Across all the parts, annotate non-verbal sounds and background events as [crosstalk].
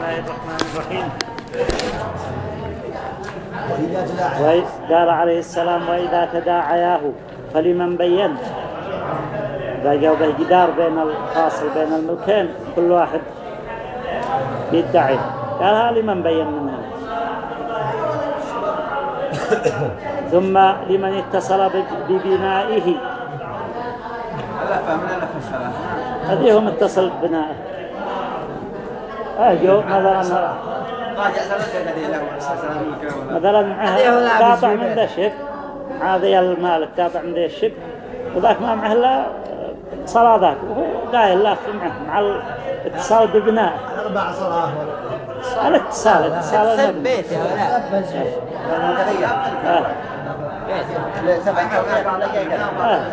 الله الرحمن الرحيم. قال عليه السلام وإذا تداعياه فلمن بين؟ بقى به جدار بين الفاصل بين الملكين كل واحد يدعي. قال ها لمن بين منها ثم لمن اتصل ببنائه. هذه هو متصل ببنائه. أجو مثلا مثلا معه. قاطع من ذا شب هذا المالك قاطع من ذا الشب وذاك ما معه إلا صلاة ذاك. وهو قايل لا في معه مع الاتصال ببناء أربع صلاة. الاتصال اتصال سب المبنى بيت. يا ولد. آه. آه.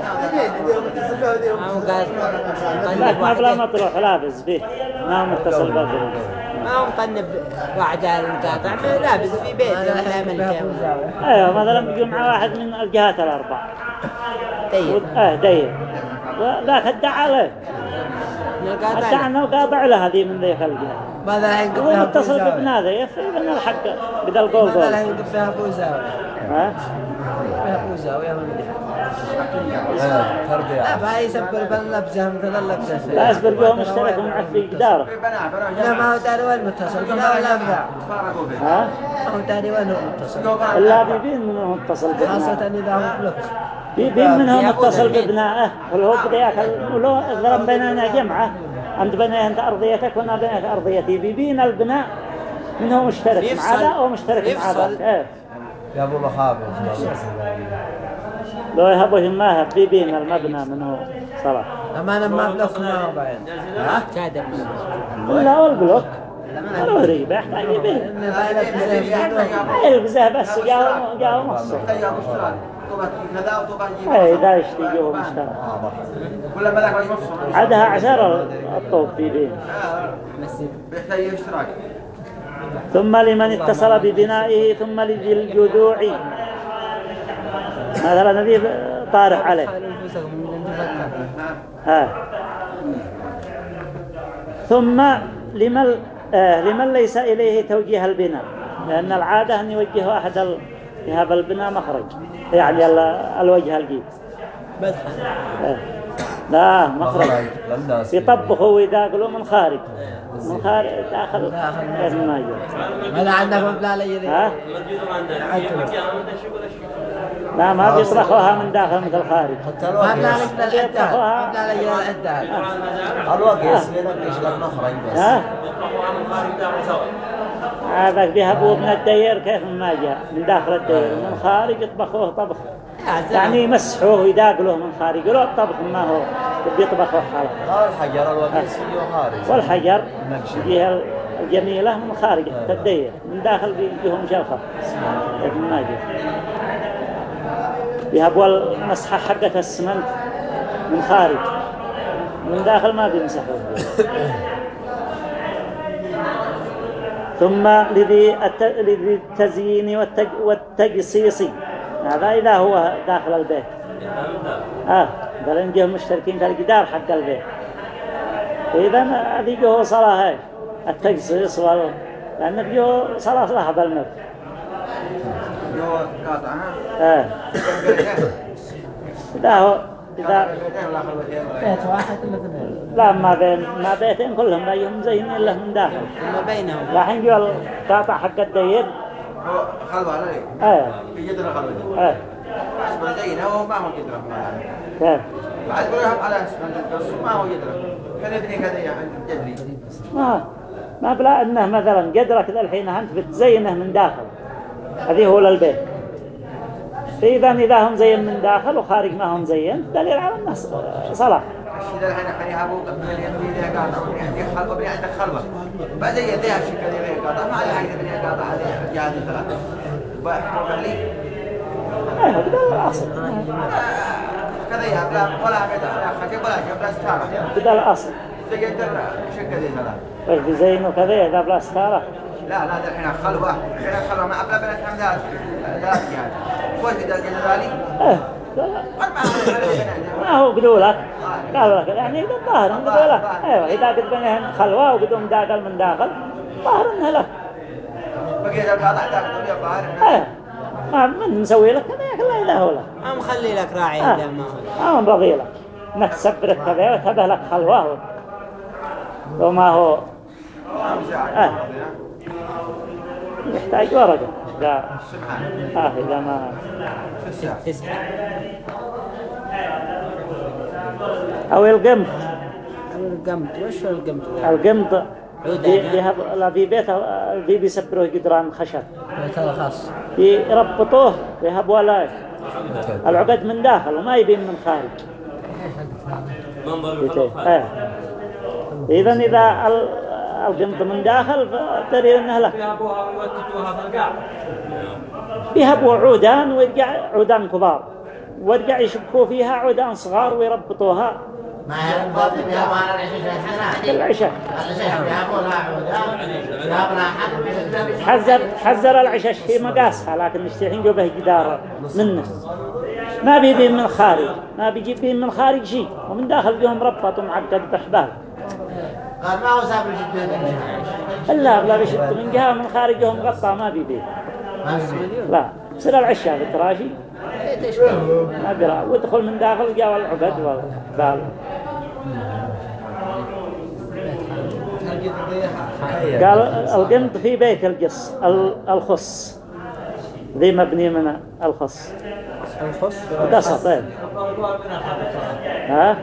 ما بلا مطروح لابس به ما هو متصل بالدروب ما هو مطنب واحد المقاطع. لابس في بيت. ولا من كم أيوه مثلا بيجي مع واحد من الجهات الاربع طيب. آه داير. ذاك ادعى له. القاطع انه قاطع له هذه من ذيك الجهه ماذا الحين هو متصل بابن هذا يفرق الحق بدل القول ماذا قول. الحين فيها بوزاوي. ها؟ فيها بوزاوي من تربية. لا يسبر باللبسه مثل اللبسه لا أصبر جوه مشترك ومع في بنا لا ما هو داري وين متصل؟ لا ولا فيه ها؟ ما هو داري وين هو متصل؟ إلا بيبين منه متصل خاصة بابنائه إذا هو بلوك بيبين منه يا متصل. بابنائه ولو بدا ياكل؟ ولو ضرب بيننا جمعة؟ عند بني انت أرضيتك وأنا بنيت أرضيتي. بيبين البناء منه مشترك مع يفصل. ذا ومشترك مع. ذاك إيه. يا أبو مخابر لو يهبه ما بيبين المبنى منه صلاة أما أنا ما بلوك ما هو باين شادر ولا والبلوك ولا ريبة. يحتاج يبين يلبسه بس. جاء جاء طبعا كذا وطبعا اي ذا يشتي جوه مشترك ولا ملاك مش مفصول عدها عشر الطوب في بيحتاج اشتراك. ثم لمن اتصل ببنائه ثم لذي الجذوع مثلا الذي طارح عليه. ها. ثم لمن آه لمن ليس إليه توجيه البناء لأن العادة أن يوجه أحد ال- البناء مخرج. يعني ال- الوجه الجيد آه. لا مخرج يطبخوا ويداقلوا من خارج. من خارج داخل غير الماجر ماذا عندكم لا لي ها؟ لا ما بيطبخوها من داخل مثل خارج. حتى ما بلا الوقت لك للعدال ما بلا لي للعدال الوقت ينقش لك مخرج بس. ها؟ هذاك بيهبوا من الدير كيف ما جاء؟ من داخل الدير. من خارج يطبخوه طبخ. يعني يمسحوه ويداقلوه من خارج. يقولوا الطبخ ما هو بيطبخوه حاله هذا الحجر الوقت يسويه خارج. والحجر. يجيها الجميلة من خارج الدير من داخل بيجيهم جلخة ما يهبوا المسحة حقة السمنت من خارج. من داخل ما بيمسحوه. ثم لذي الت- لذي التزيين والتج والتجصيص هذا إذا هو داخل البيت. آه قال نجيهم مشتركين في الجدار حق البيت. إذا هذه جوه صلاة هاي. التجصيص وال... لأن جوه صلاة صلاة بالموت جو قاطع ها؟ آه. [coughs] إذا هو إذا بيت واحد ولا اثنين لا ما بين ما بيتين كلهم لا يهم زين إلا من داخل. ما بينهم. راح جو القاطع حق الدير. آه آه ما يعني بلا انه مثلا قدرك الحين انت بتزينه من داخل هذه هو للبيت فإذا إذا هم زين من داخل وخارج ما هم زين دليل على الناس صلاح الشيء ده الحين خليها ابو قبل يدي ذي قاطع ويدي خلوه بني عندك خلوه بعد يديها الشيء كذا قاطع ما عليها قاطع هذه ثلاثة كذا يا بلا ولا ولا خشب ولا شيء بلا ستاره شكل ذي ثلاثة وكذا إذا بلا ستارة لا لا ده الحين خلوه الحين خلوه ما أبلا بنت حمدات ثلاث جهات فوق إذا جدرالي إيه. لا، ما هو قدوا لك قالوا لك يعني الظاهر هم قدوا لك أيوة إذا قد بنيهم خلوة وقدوا داخل من داخل الظاهر إنها لك بقيت القاطع ذاك الدنيا بحر إيه ما من مسوي لك كذا كله إذا هو لك ما مخلي لك راعي آه. إذا ما ما رضي لك. إنك تسبر كذا وتبه لك خلوة. وما هو. آه. يحتاج ورقة لا. آه إذا ما أو القمط. القمط. وش هو القمط؟ القمط يعني. لا في بيت في بيسبروه قدران خشب. هذا خاص يربطوه بيهبوا له العقد. من داخل وما يبين من خارج. منظر آه. إذا إذا ال- القمط من داخل فدليل أنه له يابوها ويوتجوها في القاع. بيهبوا عودان ويرجع عودان كبار. ويرجع يشبكوا فيها عودان صغار ويربطوها. ما هي الضبط بها وأنا العشاء العشاء. العشاء حد حذر حذر العشاش في مقاسها لكن الحين جو به جدار منه. ما بيبين من خارج. ما بيجيب من خارج شيء. ومن داخل بيهم ربط ومعقد بحبال قال ما هو سابر جدا الا بلا بشد من جهة ومن خارجهم غطى ما في لا بصير العشاء بالتراشي. ما بيرى ويدخل من داخل جاء العقد والحبال قال القمط في بيت القص ال- الخص. ذي مبني من الخص. الخص؟ قصة طيب. ها؟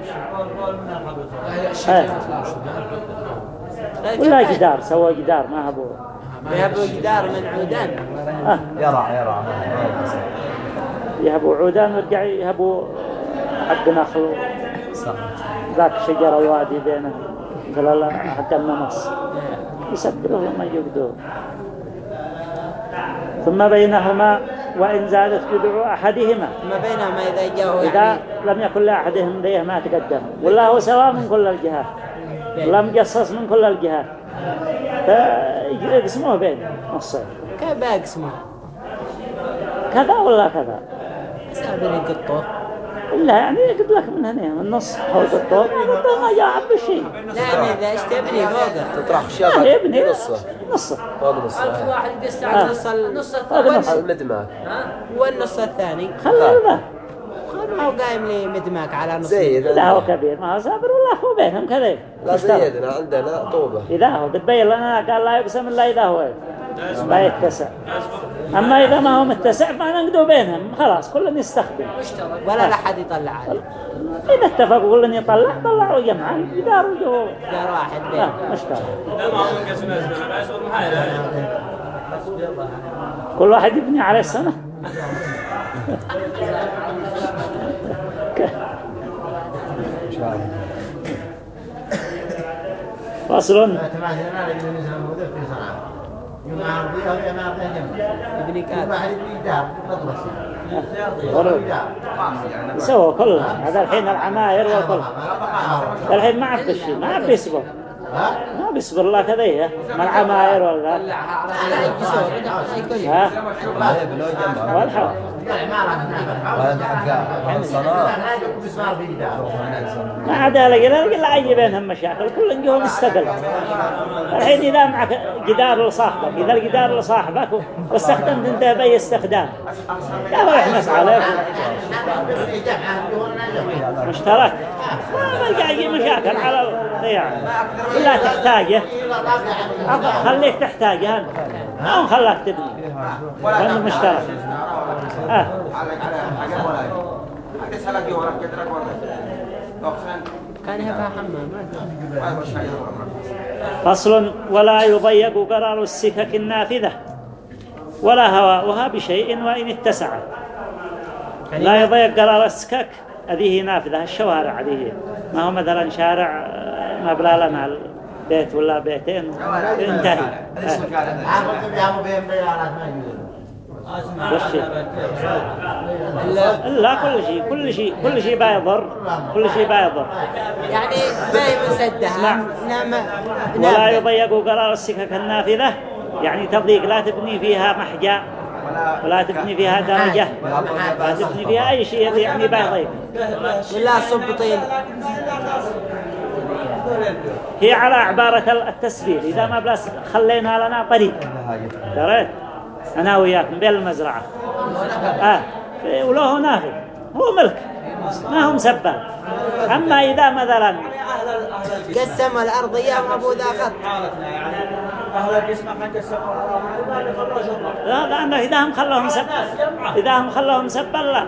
إيه. ولا جدار سوى جدار ما هبوا يهبوا جدار من عودان. آه. يرى يرى. يهبوا عودان ويرجع يهبوا حق نخل ذاك شجر الوادي بينه. مثل حق النمص يسبره لما يقدر. ثم بينهما وإن زادت جذع أحدهما. ما بينهما إذا جاءوا إذا يعني لم يكن لأحدهم ذيه ما تقدم. ولا هو سواء من كل الجهات. ولا مجصص من كل الجهات. فيقسموه بين نصين كيف بقسمه كذا ولا كذا؟ سابر يقطوه لا يعني يقد لك من هنا من النص حول الطوب. الطوب ما جاء بشيء لا إيش تبني فوقه؟ تطرح ما خشابة يبني نصه. نصه. فوق نصه. ألف واحد يقص آه. على نص النص الثاني نص المدماك والنص الثاني. خلى الباب. خل ما هو قايم لي مدماك على نص زي لا هو كبير ما هو سابر ولا هو بينهم كذا لا. زيدنا عندنا طوبة. إذا هو بتبين لنا قال لا يقسم إلا إذا هو. لا يتسع أما إذا ما هو متسع فنقدوا بينهم. خلاص كل يستخدم ولا لا حد يطلع. عليه إذا اتفقوا كل يطلع. طلعوا جمعا يداروا جو. جار واحد لا بين مشكلة لا ما هو منقسم أزمة. لا يصير محايلة كل واحد يبني على السنة فصل. ما عرضيها جنب كل كاد واحد يبني دار ورد. سووا كلها هذا الحين العماير والكل الحين ما عاد شيء ما عاد بيصبر بيصبر لا كذا هي ما العماير ولا ها؟ ما عاد لقي لقي لا يجي بينهم مشاكل كل جهه مستقل الحين إذا معك جدار لصاحبك إذا الجدار لصاحبك واستخدمت انت بأي استخدام. لا راح مسعى لك مشترك. ما يرجع يجي مشاكل على الضياع. ولا تحتاجه؟ خليك تحتاجه. ما خلاك تبني. لأنه مشترك. حمام. فصل ولا يضيق قرار السكك النافذة ولا هواؤها بشيء وإن اتسعت. لا يضيق قرار السكك هذه نافذة الشوارع هذه. ما هو مثلا شارع ما بلا لنا. بيت ولا بيتين انتهي آه. لا كل شيء كل شيء كل شيء بيضر كل شيء بيضر يعني اسمع. نعم ولا نعم يضيق قرار السكك النافذة يعني تضيق لا تبني فيها محجا ولا تبني فيها درجة لا تبني فيها أي شيء يعني بيضيق ولا صب طين هي على عبارة التسبيل إذا ما بلاس خلينا لنا طريق. دريت أنا وياكم بين المزرعة. آه وله نافذ. هو ملك. ما هو مسبب. أما إذا مثلا قسم الأرض إياهم أبو ذا خط. أهل الجسم حق السماء لا لأنه إذا هم خلوهم سب إذا هم خلوهم سبا لا.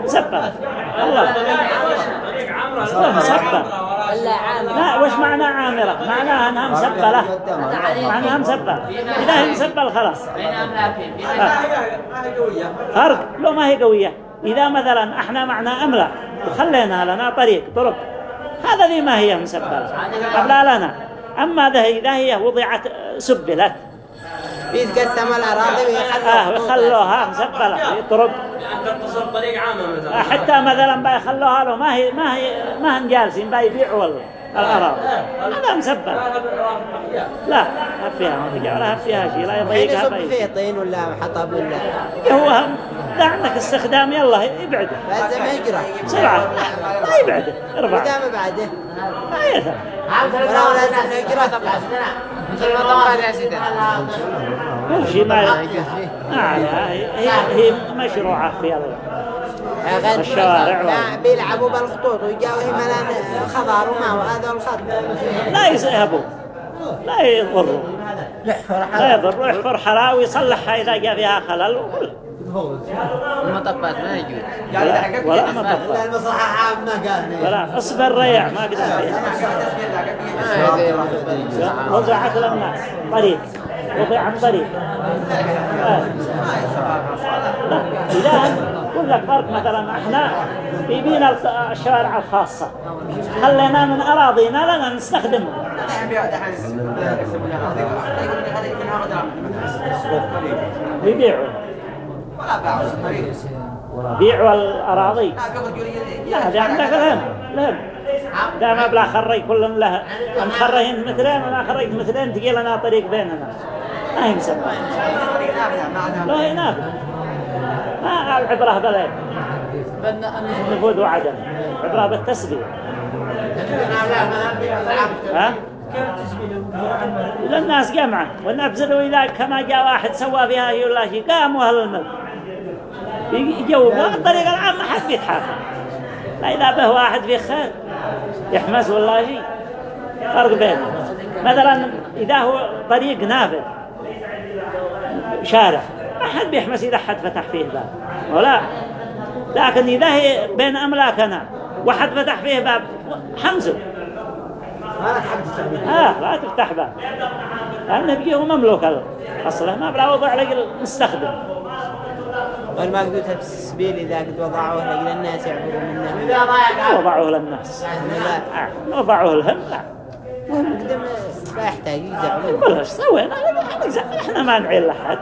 هم سبا الله. هم سبا إلا عام لا وش معنى عامرة؟ معناها أنها مسبة له معناها مسبة إذا هي مسبة خلاص. ما هي قوية فرق. لو ما هي قوية. إذا مثلا إحنا معنا أملا وخلينا لنا طريق طرق. هذا ذي ما هي مسبة قبل لنا أما ذا إذا هي وضعت سبلت. بيتقسم الأراضي آه ويخلوا ويخلوها مسبلة طرق تصل طريق عامة مثلا حتى مثلا بيخلوها له ما هي ما هي ما هم جالسين بيبيعوا ال- الأراضي. هذا مسبل لا ما فيها ما فيها ولا فيها شيء لا يضيقها يصب بي فيه طين ولا حطب ولا؟ هو هم لا عندك استخدام يلا يبعده بس ما يجرى بسرعة. ما يبعده ارفع. إذا ما بعده ما يثر ولو لازم يجرى طبعا كل شيء ما هي, هي مشروعة في الشوارع لا بيلعبوا بالخطوط ويجاوا مثلا خضار وما وهذا الخط. لا يذهبوا لا يضروا لا يضروا يحفر حلا ويصلحها إذا جاء فيها خلل وكل المطبات ما يجوز يعني إذا حققت ولا مطبع المصلحة عامة قال ولا اصبر ريع ما قدر فيها وضعت للناس طريق وضع عن طريق. آه. لا إذا يقول لك فرق مثلا إحنا بيبينا الشوارع الخاصة. خلينا من أراضينا لنا نستخدمها يبيعوا. بيعوا الأراضي. لا هذا عندك لهم لهم. ما بلا خري كلهم له أم خريين مثلين ولا خريت مثلين تجي لنا طريق بيننا. ما هي مسمى لا هي نافذ ما العبرة بلد. نفوذ وعدم عبرة بالتسبيح. ها؟ للناس جمعة. ونبذلوا إذا كما جاء واحد سوى فيها يقول شيء قاموا أهل الملك. يجاوبوا الطريقة العامة ما حد بيتحاكم. لا إذا به واحد في خير يحمس ولا شيء فرق بينهم. مثلا إذا هو طريق نافذ شارع. ما حد بيحمس إذا حد فتح فيه باب ولا. لكن إذا هي بين أملاكنا واحد فتح فيه باب حمزه آه لا تفتح باب. لأنه بيجيه مملوك أصله ما بلا وضع لك المستخدم. والمقدود السبيل إذا قد وضعوه لأجل الناس يعبروا منه وضعوه للناس. آه، وضعوه لهم. لا. والمقدم لا يحتاج يزعلون إيش سوينا؟ إحنا ما نعين لحد.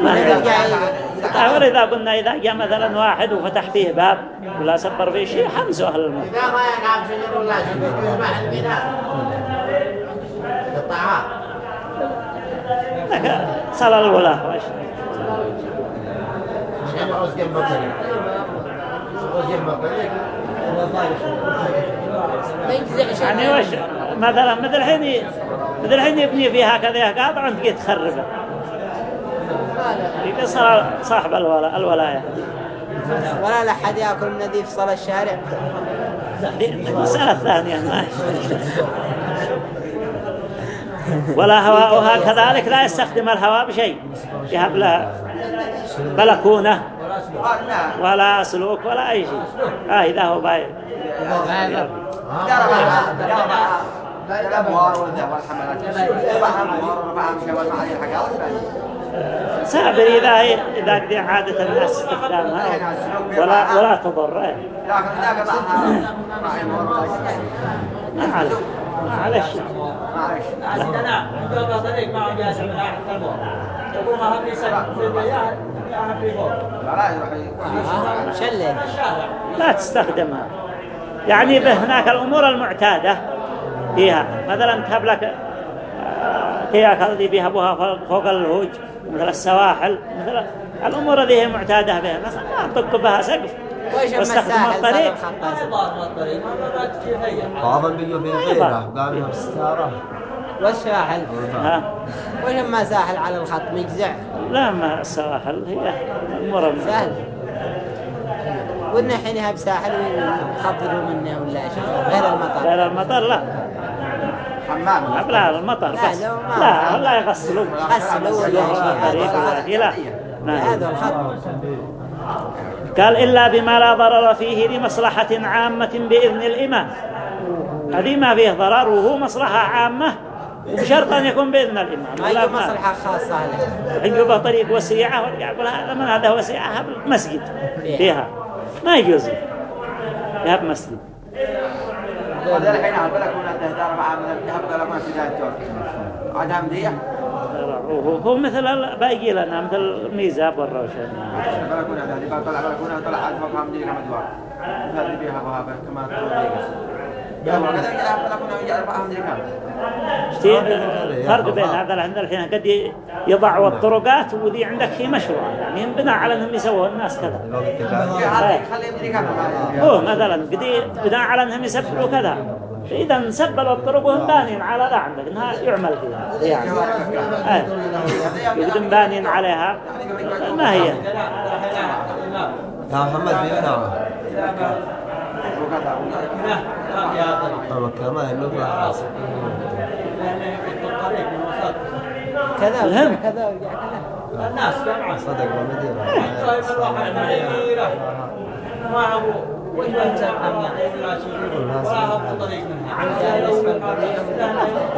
ما نعين إذا قلنا إذا جاء مثلا واحد وفتح فيه باب ولا سبر فيه شيء حمزة أهل الموت إذا ما يقع شجر ولا يجوز مع البناء. الطعام لكن صلى الولاة. ما شيء يعني وش؟ مثلا مثل الحين مثل الحين يبني فيها كذا قاطع وانت جيت تخربه صار صاحب الولا الولاية. ولا لحد يأكل من نظيف صلاة الشارع؟ دي المسألة الثانية ما ولا هواؤها كذلك لا يستخدم الهواء بشيء. يهب لها بلكونة ولا سلوك ولا أي شيء. آه إذا هو بايع. سابر إذا إذا قد عادة الناس استخدامها. ولا ولا تضر. إيه. [coughs] ما عليه ما عليه شيء من أحد يقول ما هم يسمع في يقول شلل الشارع لا تستخدمها. يعني به هناك الأمور المعتادة. فيها. مثلا تهب لك كياك الذي بيهبوها فوق- فوق الهوج مثل السواحل مثل الأمور هذه معتادة بها. مثلا ما تطق بها سقف. صار الطريق. ما ما بعضهم بيجوا في غيره قالوا بستاره والساحل؟ ها. وش أما ساحل على الخط؟ مجزع. لا ما السواحل هي أمور سهل. وإنه حينها بساحل ويخفضوا منه ولا شيء غير المطر غير المطر لا. حمام لا المطر لا، بس لو ما- لا لا يغسلوا غسلوا ولا طريق ولا شيء لا. هذا الخط قال إلا بما لا ضرر فيه لمصلحة عامة بإذن الإمام هذه ما فيه ضرر وهو مصلحة عامة وبشرط أن يكون بإذن الإمام ما ما مصلحة خاصة له عندما طريق وسيعة يقول هذا من هذا وسيعة مسجد فيها ما يجوز يهب مسجد هذا الحين مع من البلكونة في وهو هو مثل باقي لنا مثل ميزاب والروشن البلكونة هذه بقى طلع عاد بيها وها كما هو فرق بين هذا اللي عندنا الحين قد يضعوا الطرقات وذي عندك في مشروع يعني بناء على انهم يسووا الناس كذا هو مثلا قد بناء على انهم يسبلوا كذا إذا سبلوا الطرق وهم بانين على ذا عندك إنها يعمل فيها. يعني. يقدم بانين عليها. ما هي؟ يا محمد بيمنعه مكة ما هي مطلع كذا. الهم. كذا الناس صدق ومدينة طيب الواحد معيرة ما عن ولا هو طريق منها عن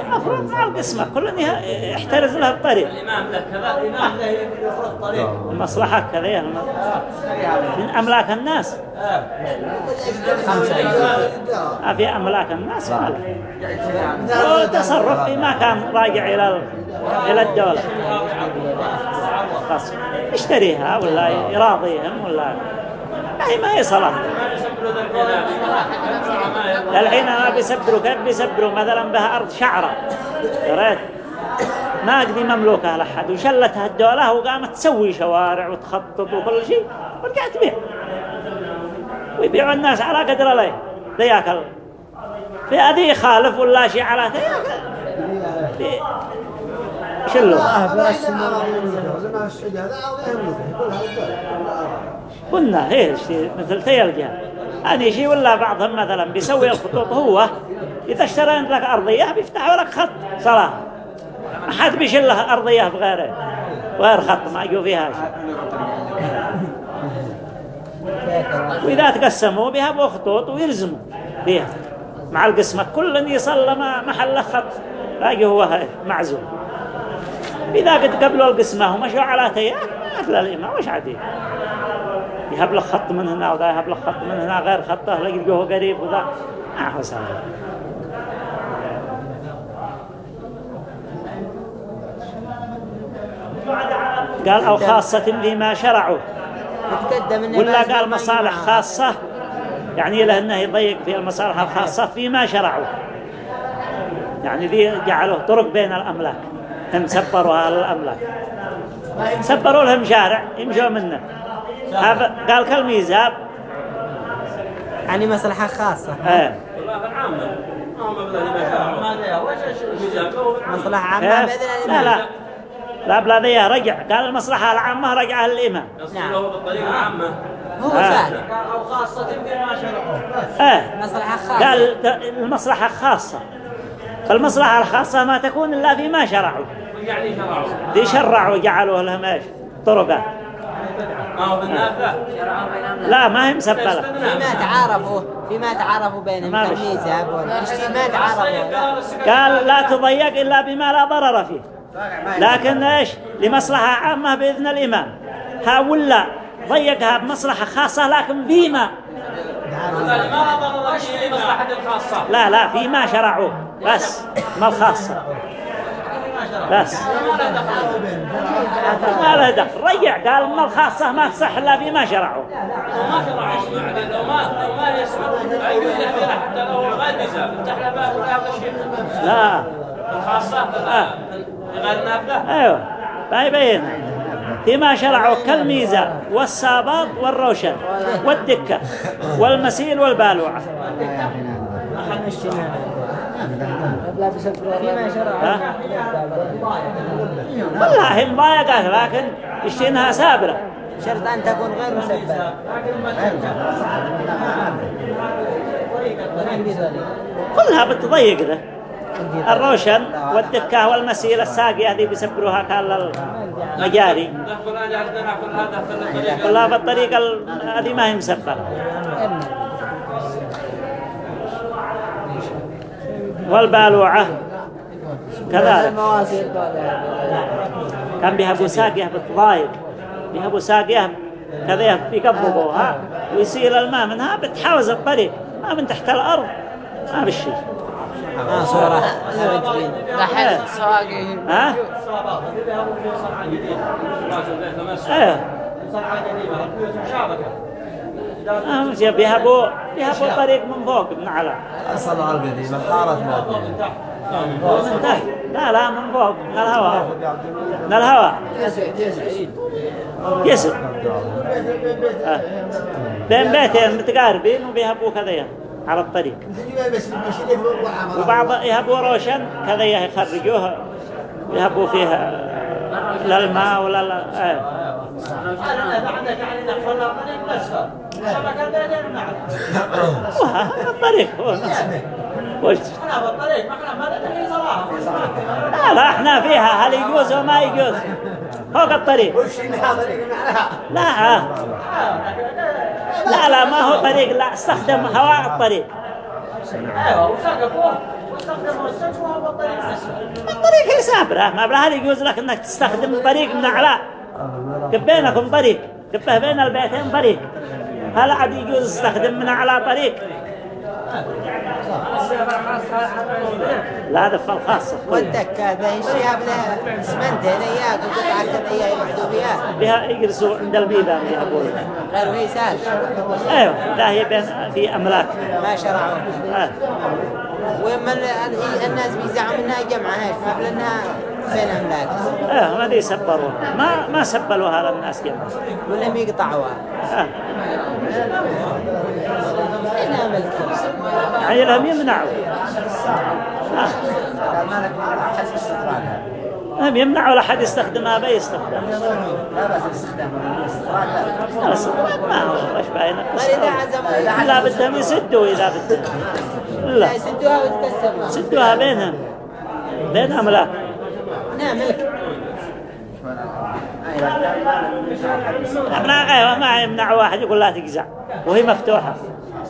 المفروض مع القسمة كل يحترز له الطريق الإمام له كذا الإمام له يفرض الطريق المصلحة كذا من أملاك الناس ما في أملاك الناس ما تصرف فيما كان راجع إلى إلى الدولة خاص يشتريها ولا يراضيهم ولا هي ما هي صلاة الحين ما بيسبروا كيف بيسبروا مثلا بها أرض شعرة. قريت ما قدي مملوكة لحد وشلتها الدولة وقامت تسوي شوارع وتخطط وكل شيء ورجعت تبيع ويبيعوا الناس على قدر عليه ذياك ال- في هذه يخالف ولا شيء على شلوا قلنا هي مثل تيلقى هذه شيء ولا بعضهم مثلا بيسوي الخطوط هو إذا اشترى لك أرضية بيفتحوا لك خط صلاة ما حد بيشيل له أرضية بغيره. غير خط ما يجوا فيها شيء. وإذا تقسموا بها بخطوط ويلزموا فيها مع القسمة كل يصل ما محل خط. باقي هو معزوم إذا قد قبلوا القسمة ومشوا على تيار؟ ما أتلا الإمام وش عدي يهب لك خط من هنا وذا يهب لك خط من هنا غير خطه لقيه قريب وذا. ما هو سهل قال أو خاصة فيما شرعوا ولا قال مصالح. خاصة؟ يعني له إنه يضيق في المصالح الخاصة فيما شرعوا. يعني ذي جعلوا طرق بين الأملاك. هم سبروها للأملاك سبروا لهم شارع يمشوا منه. قال كالميزاب يعني مصلحة خاصة. إيه. ما ما ما مصلحة عامة؟ بإذن لا لا. لا بلا ذي رجع. قال المصلحة العامة رجعها للإمام نعم. بالطريقة العامة. هو آه. سهل أو خاصة بما شرعوا إيه. مصلحة خاصة. قال المصلحة خاصة فالمصلحة الخاصة ما تكون إلا فيما شرعوا. يعني شرعوا. دي شرعوا جعلوا لهم إيش؟ طرقات ما هو بالنافذة لا ما هي مسبلة. فيما تعارفوا فيما تعارفوا بينهم ما بش. كالميزاب والاشتي ما تعارفوا؟ قال لا تضيق إلا بما لا ضرر فيه. لكن إيش؟ لمصلحة عامة بإذن الإمام. ها ولا ضيقها بمصلحة خاصة لكن فيما؟ لا لا فيما شرعوا بس ما الخاصة. بس. ما له دخل. رجع قال ما الخاصة ما تصح إلا فيما شرعوا. ما شرعوا لو ما لو ما يسمع حتى لو غير نزال افتح له باب ولا الشيء لا. الخاصة. غير نافذة أيوه. ما يبين فيما شرعوا كالميزة والساباط والروشن والدكة والمسيل والبالوعة. والله مضايقات لكن اشتينها سابرة. شرط أن تكون غير مسببة. كلها بتضيق له الروشن والدكة والمسيل الساقية هذه بيسبروها كان عندنا كلها بالطريقة ال- هذه ما هي مسبرة والبالوعة. كذلك. كان بيهبوا ساقيه بتضايق بيهبوا ساقيه كذا يقبضوها ويسيل الماء منها بتحاوز الطريق. ما من تحت الأرض. ما بالشيء آه صورة دحين ها؟ له تمسك إيه شيء بيهبوا بيهبوا طريق من فوق من على. الصنعة القديمة حارت من مادية تحت من تحت لا لا من فوق من الهواء. من الهواء. يسر. آه. بين بيتين متقاربين وبيهبوا كذا على الطريق. وبعض يهبوا روشن كذا يخرجوه يهبوا فيها ولا لا آه. الأسفل شبكة البيتين معنا وها الطريق. وش أنا بالطريق ما إحنا ما صراحة لا لا إحنا فيها هل يجوز وما يجوز فوق الطريق لا لا لا ما هو طريق لا استخدم هواء الطريق أيوة وسقفوا الطريق هي سابرة ما بلا هل يجوز لك إنك تستخدم طريق من اعلى بينكم طريق كبه بين البيتين طريق. هل عاد يجوز تستخدم من اعلى طريق. لا هذا في الخاصة والدكة بين شياب له اسمنت هنيات وقطعة يمحدوا فيها بها يجلسوا عند البيبان يقول غير ويسال أيوه لا هي بين في أملاك. ما شرعوا آه. الناس بيزعموا إنها جمعة هاش ما بلنها بين أملاك. إيه ما دي سبروها ما ما سبلوا هذا الناس جمع ولم يقطعوها. آه. إنها ملك يعني لهم يمنعوا آه. هم يمنعوا لحد يستخدمها بيستخدم بس ما هو إيش باين لا بدهم يسدوا إذا بدهم. لا. يسدوها وتكسروا. سدوها بينهم. بين املاك إنها ملك لا أيوه ما يمنع واحد يقول لا تجزع وهي مفتوحة.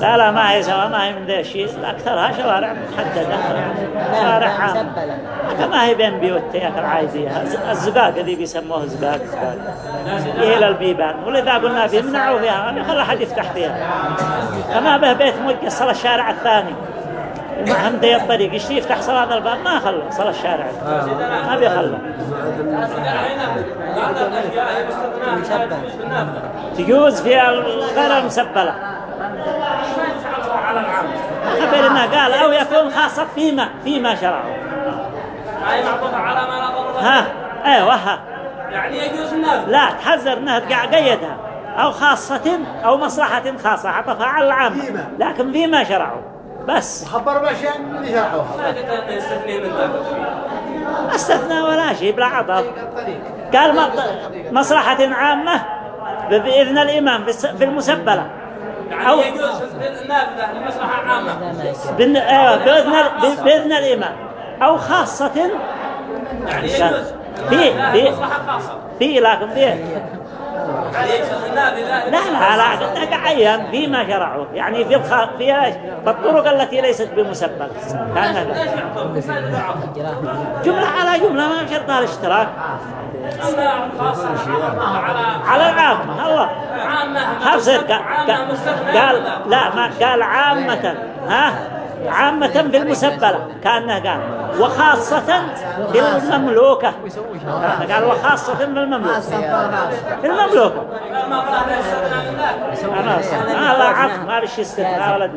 لا لا ما هي سوا ما هي من ذا الشيء. أكثرها شوارع محددة شوارع عامة. ما هي بين بيوتيات العادية الز- الزقاق ذي بيسموه زقاق زقاق هي للبيبان ولذا قلنا بيمنعوا فيها. ما يخلى أحد يفتح فيها. فما به بيت موجه الشارع الثاني. ومعهم دي الطريق. يشتي يفتح صلاة الباب؟ ما خلى. صلاة الشارع. ما بيخلى تجوز فيها غير المسبلة انه قال أو يكون خاصة فيما فيما شرعوا هاي معطوفة على ما لا ها أيوه ها. يعني يجوز الناس لا تحذر انها تقع قيدها. أو خاصة أو مصلحة خاصة عطفها على العامة لكن فيما شرعوا بس. خبروا بأشياء اللي أن يستثني من ذلك. ما استثنى ولا شيء بلا عطف قال مصلحة عامة بإذن الإمام في الس- المسبلة أو يعني يجوز لمصلحة عامة. أيوة، بإذن ال- بإذن الإمام. أو خاصة يعني يجوز. في في في لكن في يعني لا لا لا قلنا عيان فيما شرعوا يعني في الخ... في إيش؟ في الطرق التي ليست العقد جملة على جملة ما شرطها الاشتراك على على العامة الله. عامة قال لا ما قال عامة. ها؟ عامة في المسبلة كأنه قال وخاصة بالمملوكة. قال وخاصة بالمملوكة. في المملوكة أنا ما لا عطف ما بشي استثناء عامة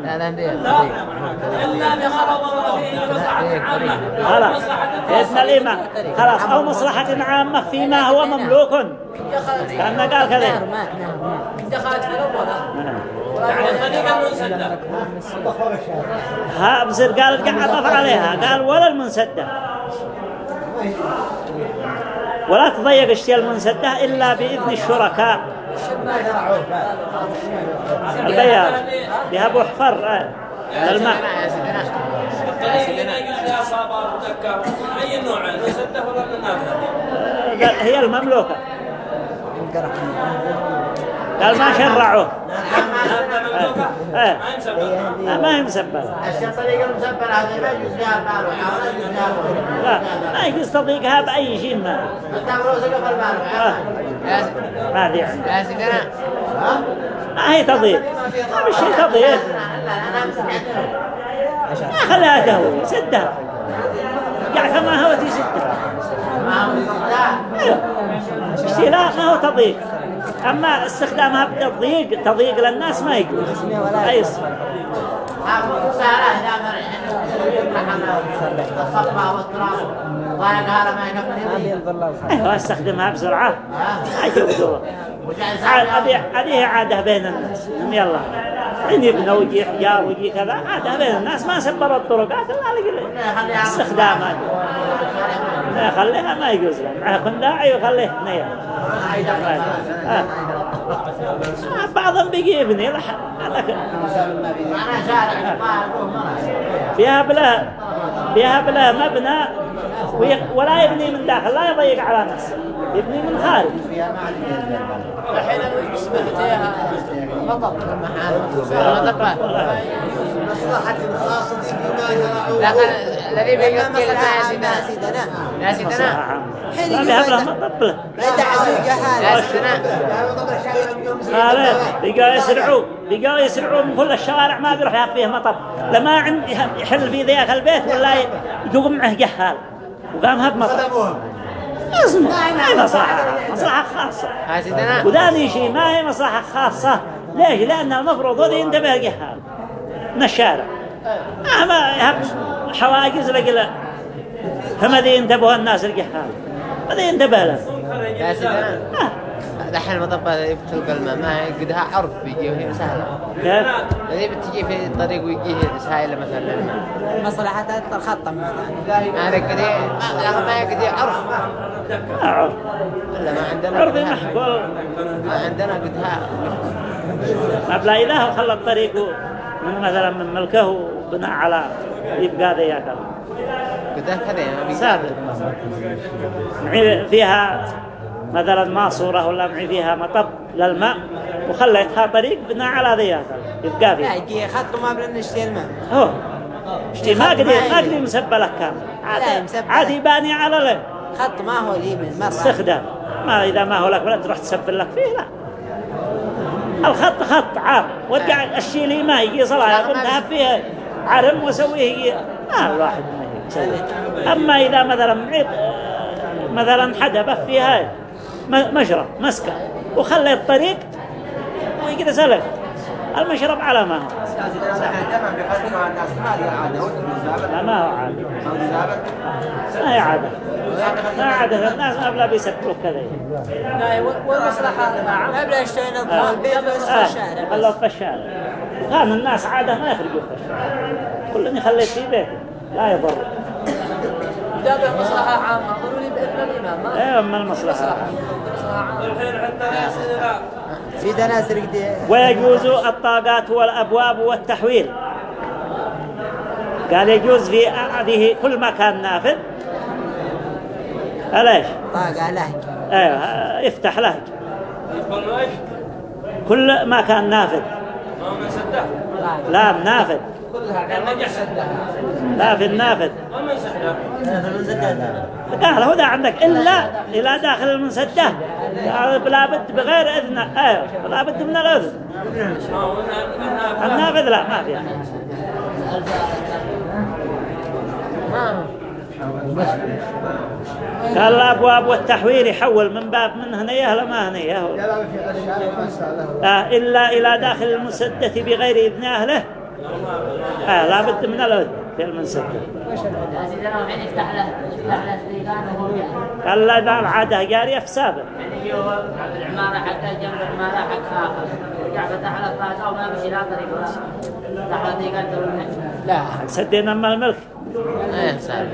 خلاص. بإذن الإمام خلاص أو مصلحة عامة فيما هو مملوك. كأنه قال كذا. دخلت في الأول ها بصير قال عطف عليها قال ولا المنسدة ولا تضيق الشيء المنسدة إلا بإذن الشركاء البيار بهبو حفر آه، الماء هي المملوكة قال ما شرعوه. ما ما هي مسبلة المسبلة هذه ما يجوز. لا ما تضيقها بأي شيء ما. آه. ما دي يعني. ما هي تضيق مش هي تضيق ما خليها تهوي سدها. قاعد ما هو تسدها ما هو أيوه اشتراء ما هو تضييق اما استخدامها بالتضييق تضييق للناس ما يجوز لا يصح أيوه استخدمها أيوه عاد هذه عادة بين الناس. يلا. إن يبنى ويجي حجار ويجي كذا عادة بين الناس. ما سبر الطرقات الا لقل لا خليها ما يجوز لها معها كن داعي وخليه نية آه. بعضهم بيجي يبني فيها بلا فيها بلا مبنى ولا يبني من داخل لا يضيق على نفسه. يبني من خارج. الحين لها مطب المحل مصلحة خاصة بما يشرعون لكن الذي بيها بلا مطبلة يا سيدنا هذا بيقوا يسرعوا بيقوا يسرعوا من كل الشوارع ما بيروح فيه مطب لما عند يحل في ذاك البيت ولا يقوم معه جهال وقامها بمطب لازم ما هي مصلحة مصلحة خاصة وذاني شيء ما هي مصلحة خاصة ليش؟ لأن المفروض هذا ينتبه الجهال من الشارع ما يهب حواجز لقل هم ذي ينتبه الناس الجهال هذا ينتبه له آه. دحين المطب هذا بتلقى الماء. ما قدها عرف بيجي وهي سهلة. كيف؟ الذي بتجي في الطريق ويجيه سهيلة مثلا. الماء مصلحة الخط مثلا. ما هذا قدي ما ما قدي عرف ما عرف. ولا ما عندنا عرضي قدها- محقول ما عندنا قدها قبل إذا خلى الطريق من مثلا من ملكه وبناء على يبقى كذا ما سابق. معي فيها مثلا ماسورة ولا معي فيها مطب للماء وخليتها طريق بناء على ذيك يبقى لا فيها يجي خط ما بلن نشتري الماء. هو. اشتي ما قدر ما قدر مسبة لك كامل. لا، عاد مسبة. عاد يباني على له. خط ما هو لي من مرة. استخدام ما إذا ما هو لك ولا تروح تسبل لك فيه لا. الخط خط عام وارجع الشيء اللي ما يجي صلاة كنت هاب فيه عرم وسويه ما الواحد ما يسوي أما إذا مثلا معيط مثلا حدبة فيها م- مشرب مسكة وخلي الطريق ويقدر سلك. المشرب على ما هو. عادة لا ما هو عادي ما هي عادة. ما عادة. الناس ما بلا بيسبلوا كذا. والمصلحة. ما بلا يشتري نظام البيت بس في الشارع خلوه في الشارع كان الناس عادة ما يخرجوا في الشارع كل يخلي في بيته لا يضر. دابا مصلحة عامة. ضروري بإذن الإمام ما إيه من المصلحة. الحين لا يصير في دناسر ويجوز الطاقات والأبواب والتحويل. قال يجوز في هذه كل ما كان نافذ ليش طاقة لهج. أيوه يفتح لهج. يقول له إيش؟ كل ما كان نافذ. ما من سده لا نافذ. يعني نجح نافذ نافذ. ما من سده قال هو ده عندك. إلا إلى داخل المنسدة بلا بد بغير إذن. أيوه بلا بد من إنها- النافذ لا ما فيها قال الأبواب والتحويل يحول من باب من هنيه لما هنيه. آه إلا إلى داخل المسدة بغير إذن أهله. آه لا بد من الأذن في يعني قال لا إذا العادة جارية في سابق هو العمارة حتى جنب العمارة حق آخر رجع فتح له الطاقة وما مشي لا. طريق لا سدينا أما الملك. إيه صار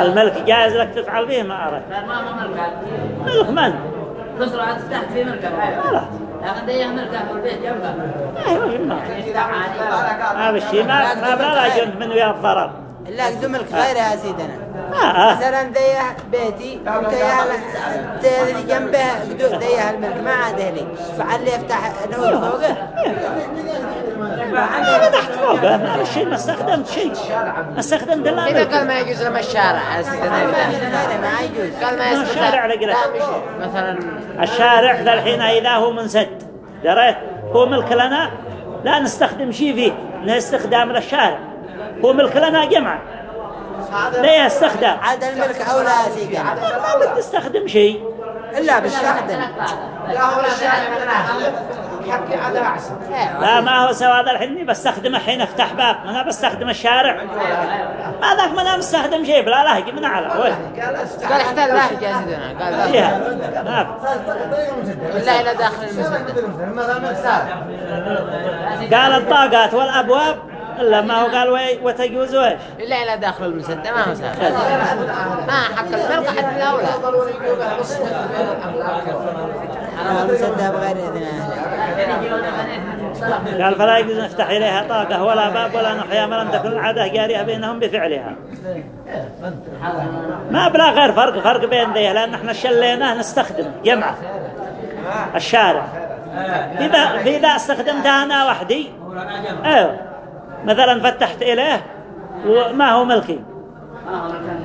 الملك. جائز لك تفعل به ما أردت. ما هو ملكه ملك من؟ تسرع تفتح في ملكه خلاص لكن ديه ملكه في البيت جنبه. أيوة ما يعني يفتح عادي ما بشي ما ما بلا لا جنب من ويا الضرر لا قدو ملك غيرها سيدنا. آه مثلا ديه بيتي انت يا اللي جنبه قدو ديه الملك ما عاد لي فعلي يفتح له فوقه أنا فتحت فوقه ما شيء ما استخدمت شيء. ما استخدمت إذا ملك قال ما يجوز لما الشارع ما يجوز قال ما يسمح الشارع لا مش مثلا الشارع ذا الحين إذا هو منسد دريت هو ملك لنا لا نستخدم شيء فيه استخدام للشارع هو ملك لنا جمعا ليه استخدام عاد الملك أولى سيدنا ما بتستخدم شيء إلا بالشهدة لا هو الشارع حقي على احسن لا ما هو سوى هذا الحين بستخدمه حين أفتح باب أنا بستخدم الشارع. ما ذاك ما أنا مستخدم شيء بلا لهج من على قال احتل لهجة يا سيدنا قال لا. إلى داخل المسجد. قال الطاقات والأبواب. إلا ما هو قال وي- وتجوز ويش؟ إلا إلى داخل المسجد ما هو سهل ما حق الملك حد من المسجد بغير إذن قال فلا يجوز نفتح إليها طاقة ولا باب ولا نحيا ما لم تكن العادة جارية بينهم بفعلها. ما بلا غير فرق فرق بين ذي لأن إحنا شليناه نستخدمه جمعة الشارع. إذا إذا استخدمتها أنا وحدي. أيوه. مثلا فتحت إليه وما هو ملكي.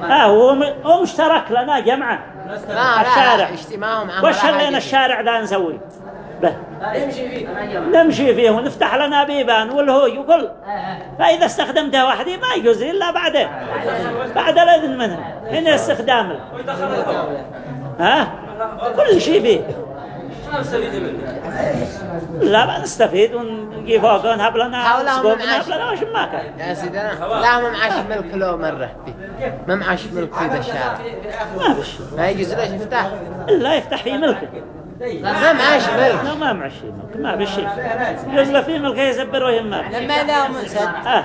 آه هو م- هو مشترك لنا جمعة الشارع. وش خلينا الشارع ذا نسوي؟ به. نمشي فيه ونفتح لنا بيبان والهوي وكل. فإذا استخدمتها وحدي ما يجوز إلا بعدين بعد الإذن منه. هنا استخدام له. ها؟ كل شيء فيه. لا ما نستفيد ونجي فوق ونهب لنا ونهب عشر. لنا وش ما كان يا سيدنا لا ما معاش ملك له مرة فيه ما معاش ملك في ذا الشارع ما بش ما يجوز ليش يفتح؟ إلا يفتح في ملكه. ما معاش ملك. لا ما معه شيء ملك ما بشي يجوز له في ملكه يسبر ويهمه لما لا منسد آه.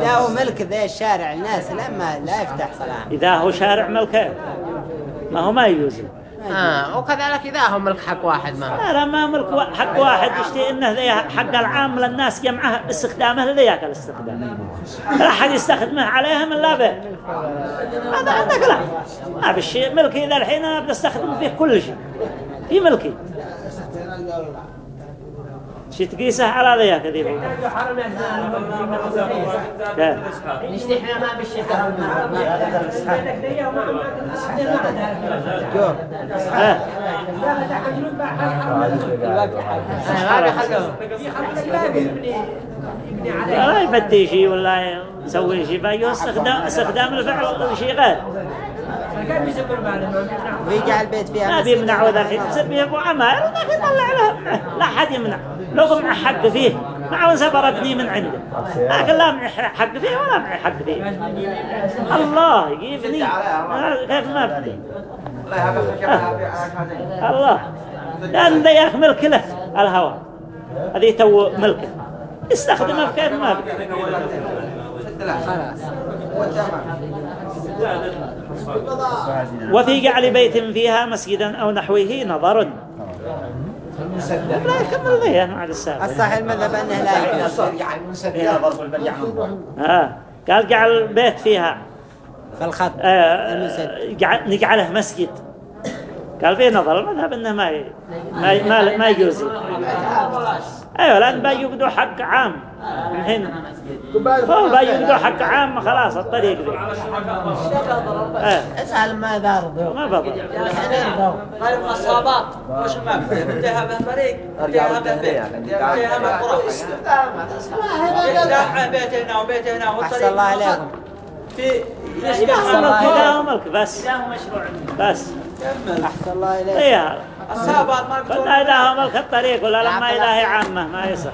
لا هو ملك ذا الشارع الناس لما لا يفتح صلاة. إذا هو شارع ملكه ما هو ما يجوز. آه وكذلك إذا هو ملك حق واحد ما. لا ما ملك حق واحد يشتي إنه حق العام للناس جمعه باستخدامه لذياك الاستخدام لا أحد يستخدمه عليهم الا به هذا عندك لا. ما بالشيء ملكي إذا الحين أنا بستخدم فيه كل شيء. في ملكي. شي تقيسه على ذي كيف؟ نشتي إحنا ما بيخلوه لا يفتي شيء ولا يسوي شيء فيو استخدام استخدام الفعل شيء غير ويجعل البيت فيها ما. بيمنعوا ذا يصير بيه أبو عماير لكن يطلع لهم لا حد يمنع لو مع حق فيه. مع سفر ابني من عنده. لكن لا معي حق فيه ولا معي حق فيه. الله يجيبني. كيف ما بدي الله. لأن ذا يكمل كله الهوى. هذه تو ملكه استخدمه كيف ما بدي وفي جعل بيت فيها مسجدا أو نحوه نظر. لا يكمل ذي مع السابق الصح المذهب أنه لا يعني مسدها ضرب آه. قال جعل بيت فيها. فالخط آه، نجعله مسجد. قال في نظر المذهب ما ي- ما ما, ما يجوز. أيوه لأن بيقدوا حق عام. الحين هو بيقدوا حق عام خلاص الطريق. ذي آه. اسأل ما ضارب ما بضر غير الصابات وش ما انتهى به فريق انتهى به بيت انتهى به قرى انتهى بيت هنا وبيت هنا والطريق الله عليكم. في هو ملك بس. مشروع. بس. أحسن الله إليك أصحاب ما قلنا إذا هو ملك الطريق ولا لما إلهي عامة ما يصح.